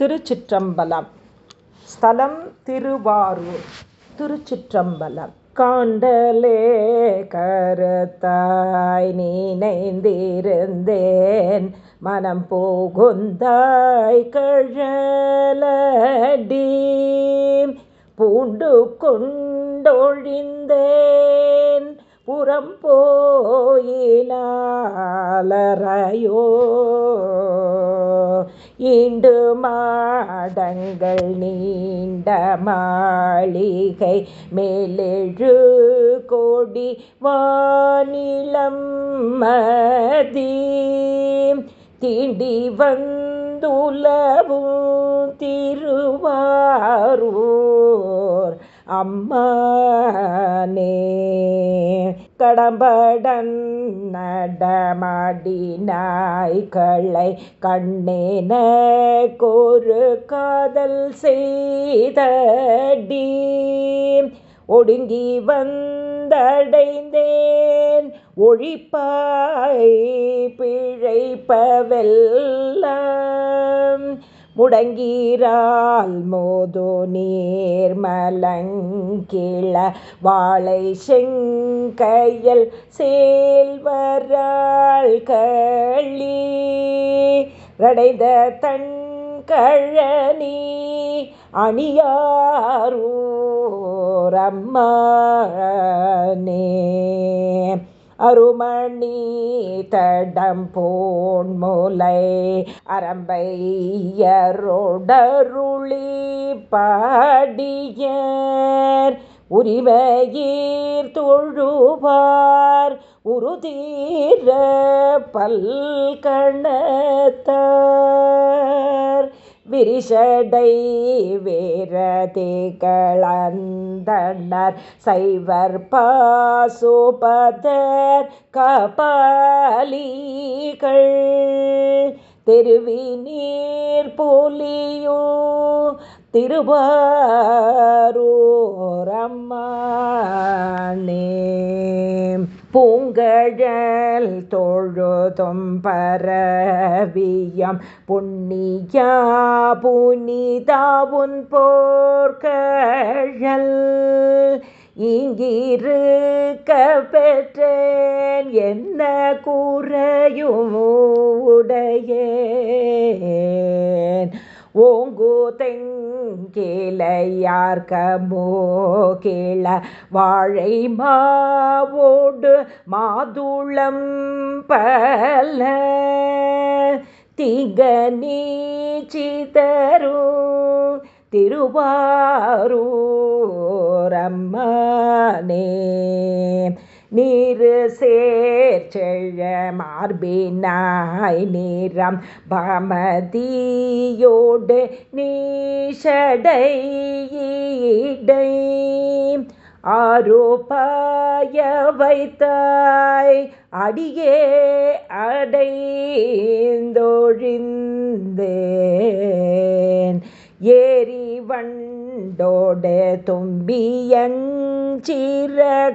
திருச்சிற்றம்பலம். ஸ்தலம் திருவாரூர் திருச்சிற்றம்பலம். காண்டலே கருத்தாய் நினைந்திருந்தேன் மனம் போகுந்தாய் கழலடி. பூண்டு கொண்டொழிந்தேன் புறம் போயினாலரையோ ஈண்டு மாடங்கள் நீண்ட மாளிகை மேலெழு கோடி வானிலம் மதி தீண்டி வந்துலவும் திருவாரூர். அம்மானே கடம்படன் நடமாடி நாய்களை கண்ணேன கோரு காதல் செய்தடி. ஒடுங்கி வந்தடைந்தேன் ஒழிப்பாய் பிழைப்பவெல்லாம் முடங்கீரால் மோதோ நீர்மலங்கிள வாழை செங்கையல் சேல்வரால் களி ரடைந்த தன் கழனி அணியாரூரம்மானே அருமணி தடம் போன்முலை அரம்பையரோடருளி பாடியர் உரிமையீர் தொழுவார் உறுதீர பல்கணத்தார். விரிஷடை வேரதிகளந்தனர் சைவர் பாசுபதர் கபாலிகள் தெருவி நீர் போலியோ திருவாரூரம்மானே. பூங்கழல் தொழுதும் பரவியம். புண்ணியா புனிதாவுன் போர்கழல் இங்கிருக்க பெற்றேன் என்ன கூறையும் உடையேன். ஓங்கோ தெங்கேலையார்கமோ கேள வாழை மாவோடு மாதுளம் பல திக நீச்சிதரும் திருவாரூரம்மானே. நீரு சேர்ச்செழ மார்பினாய் நீரம் பமதியோடு நீஷடையீடை ஆரோபாய வைத்தாய் அடியே அடைந்தொழிந்தேன். ஏரி வண்டோடு தும்பியஞ்சிற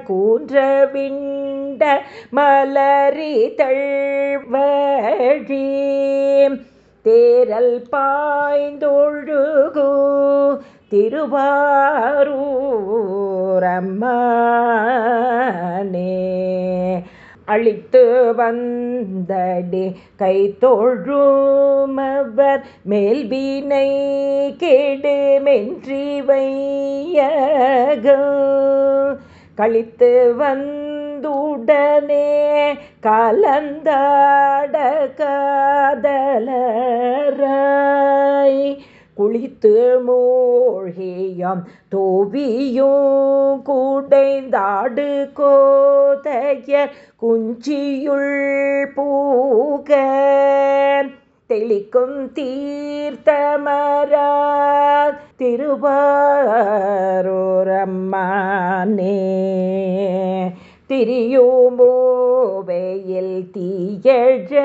கூன்ற விண்ட மலரி தழ்வழி. தேரல் பாய்ந்தொழுகு திருவாரூரம்மானே. அழித்து வந்தடி கை தொழுமவர் மேல்வினை கெடுமென்றி வையக கழித்து வந்துடனே கலந்தாட காதலராய். குளித்து மூழ்கியம் தோவியும் கூடைந்தாடு கோதையர் குஞ்சியுள் பூக தெளிக்கும் தீர்த்தமரா திருவாரூரம்மானே. திரியோம்போவையில் தீயழ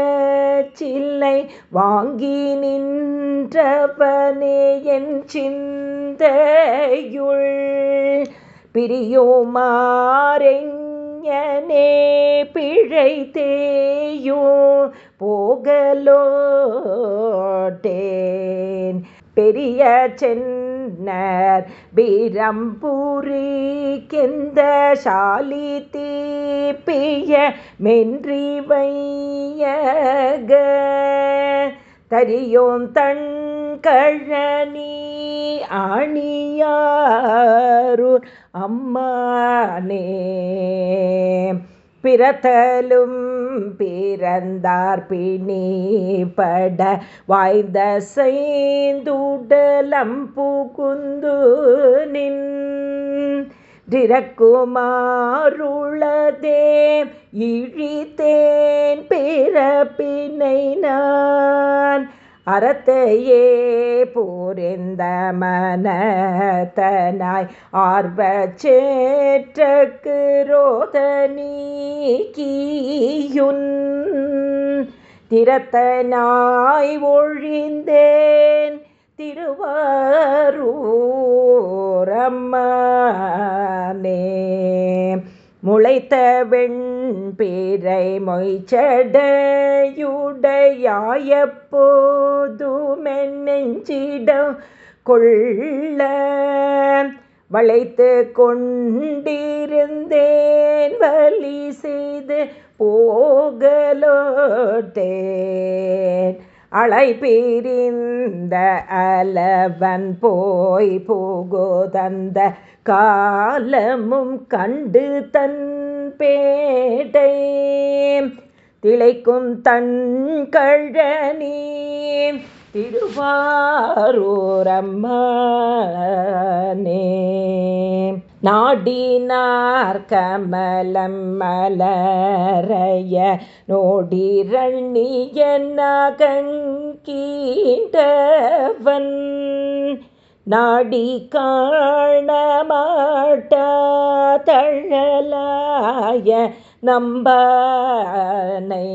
சில்லை வாங்கி நின்றவனே என் சிந்தையுள். பிரியுமாறெஞனே பிழைத்தேயோ போகலோட்டேன். பெரிய சென்னர் பீரம்பூரி கெந்த சாலி தீப்பிய மென்றி வையக. தரியோம் தன் கழனி ஆணியாரூர் அம்மானே. பிறத்தலும் பிறந்தார் பிணி வாய்ந்த செய்துடலம் புகுந்து நின் ிறக்குமாருளதே இழித்தேன் பிறப்பினை நான். அறத்தையே போரிந்த மனத்தனாய் ஆர்வ சேற்றக்கு ரோதனீக்கியுன் திறத்தனாய் ஒழிந்தேன் திருவாரூரம்மானே. முளைத்த வெண் வெண்பீரை மொய்ச்சடையுடையாயப்போதுமென்னெஞ்சிடம் கொள்ள வளைத்து கொண்டிருந்தேன் வலி செய்து போகலோட்டேன். அழைப்பிரிந்த அலவன் போய் போகோ தந்த காலமும் கண்டு தன் பேட்டை திளைக்கும் தன் கழனி. திருவாரூரம்மானே. நாடினார் கமலம் மலரைய நோடிரண்ணிய நகங்கீண்டவன். நாடி காணமாட்ட தழலாய நம்பனை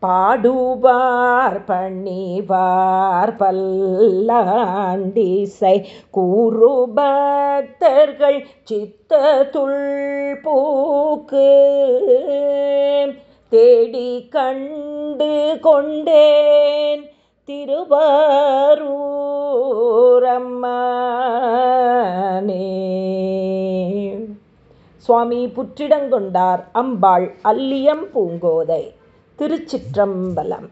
பாடுவார் பண்ணிவார் பல்லாண்டிசை கூறு பக்தர்கள் சித்தத்துள் பூக்கு தேடி கண்டு கொண்டேன் திருவாரூரம்மானே சுவாமி புற்றிடங்கொண்டார் அம்பாள் அல்லியம் பூங்கோதை. திருச்சிற்றம்பலம்.